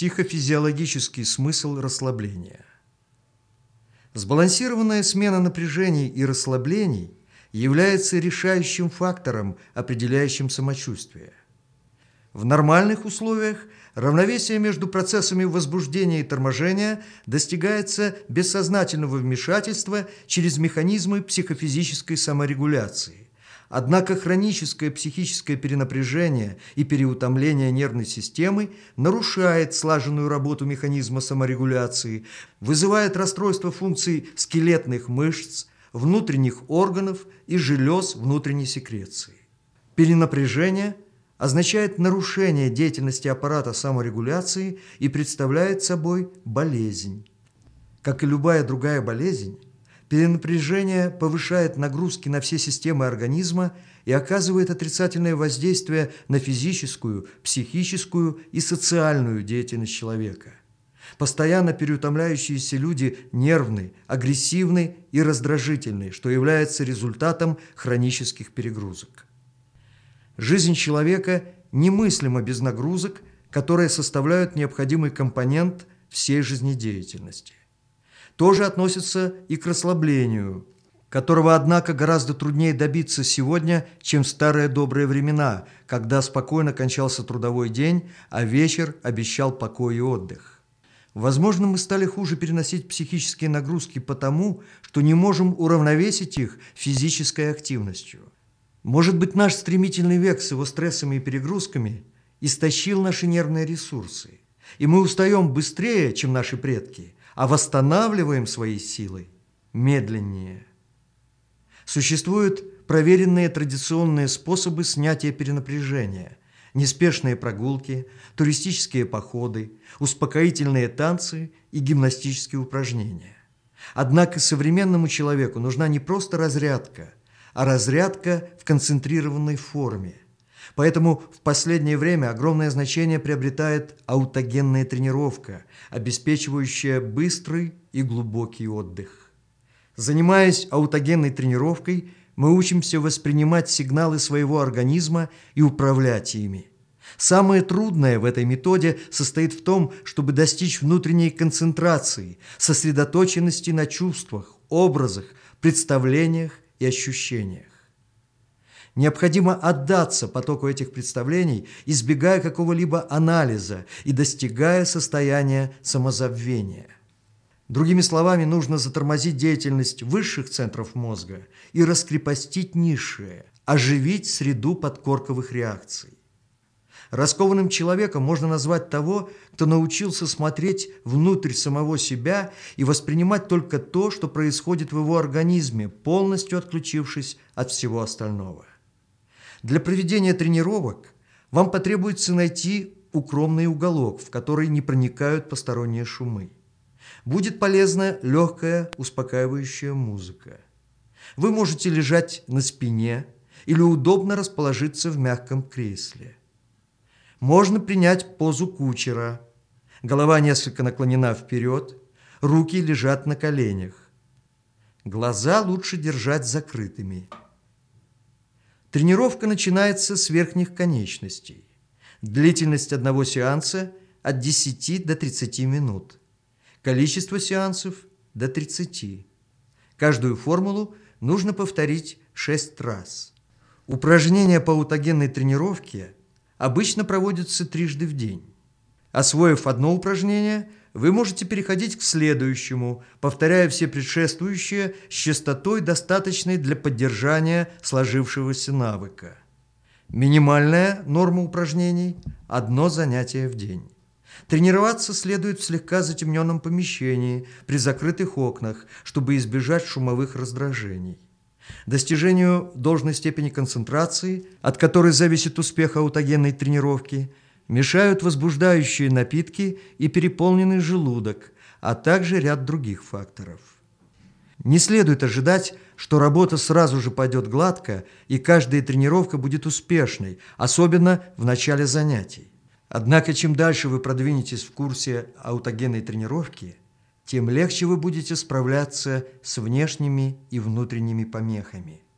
Психофизиологический смысл расслабления. Сбалансированная смена напряжений и расслаблений является решающим фактором, определяющим самочувствие. В нормальных условиях равновесие между процессами возбуждения и торможения достигается без сознательного вмешательства через механизмы психофизической саморегуляции. Однако хроническое психическое перенапряжение и переутомление нервной системы нарушает слаженную работу механизма саморегуляции, вызывает расстройство функций скелетных мышц, внутренних органов и желез внутренней секреции. Перенапряжение означает нарушение деятельности аппарата саморегуляции и представляет собой болезнь. Как и любая другая болезнь, Перенапряжение повышает нагрузки на все системы организма и оказывает отрицательное воздействие на физическую, психическую и социальную деятельность человека. Постоянно переутомляющиеся люди нервны, агрессивны и раздражительны, что является результатом хронических перегрузок. Жизнь человека немыслима без нагрузок, которые составляют необходимый компонент всей жизнедеятельности тоже относится и к расслаблению, которого, однако, гораздо труднее добиться сегодня, чем в старые добрые времена, когда спокойно кончался трудовой день, а вечер обещал покой и отдых. Возможно, мы стали хуже переносить психические нагрузки потому, что не можем уравновесить их физической активностью. Может быть, наш стремительный век с его стрессами и перегрузками истощил наши нервные ресурсы, и мы устаем быстрее, чем наши предки – а восстанавливаем свои силы медленнее. Существуют проверенные традиционные способы снятия перенапряжения, неспешные прогулки, туристические походы, успокоительные танцы и гимнастические упражнения. Однако современному человеку нужна не просто разрядка, а разрядка в концентрированной форме – Поэтому в последнее время огромное значение приобретает аутогенная тренировка, обеспечивающая быстрый и глубокий отдых. Занимаясь аутогенной тренировкой, мы учимся воспринимать сигналы своего организма и управлять ими. Самое трудное в этой методе состоит в том, чтобы достичь внутренней концентрации, сосредоточенности на чувствах, образах, представлениях и ощущениях. Необходимо отдаться потоку этих представлений, избегая какого-либо анализа и достигая состояния самозабвения. Другими словами, нужно затормозить деятельность высших центров мозга и раскрепостить низшие, оживить среду подкорковых реакций. Раскованным человеком можно назвать того, кто научился смотреть внутрь самого себя и воспринимать только то, что происходит в его организме, полностью отключившись от всего остального. Для проведения тренировок вам потребуется найти укромный уголок, в который не проникают посторонние шумы. Будет полезна легкая, успокаивающая музыка. Вы можете лежать на спине или удобно расположиться в мягком кресле. Можно принять позу кучера. Голова несколько наклонена вперед, руки лежат на коленях. Глаза лучше держать закрытыми. Тренировка начинается с верхних конечностей. Длительность одного сеанса от 10 до 30 минут. Количество сеансов до 30. Каждую формулу нужно повторить 6 раз. Упражнения по аутогенной тренировке обычно проводятся трижды в день. Освоив одно упражнение – вы можете переходить к следующему, повторяя все предшествующие с частотой, достаточной для поддержания сложившегося навыка. Минимальная норма упражнений – одно занятие в день. Тренироваться следует в слегка затемненном помещении, при закрытых окнах, чтобы избежать шумовых раздражений. Достижению должной степени концентрации, от которой зависит успех аутогенной тренировки – мешают возбуждающие напитки и переполненный желудок, а также ряд других факторов. Не следует ожидать, что работа сразу же пойдет гладко и каждая тренировка будет успешной, особенно в начале занятий. Однако, чем дальше вы продвинетесь в курсе аутогенной тренировки, тем легче вы будете справляться с внешними и внутренними помехами –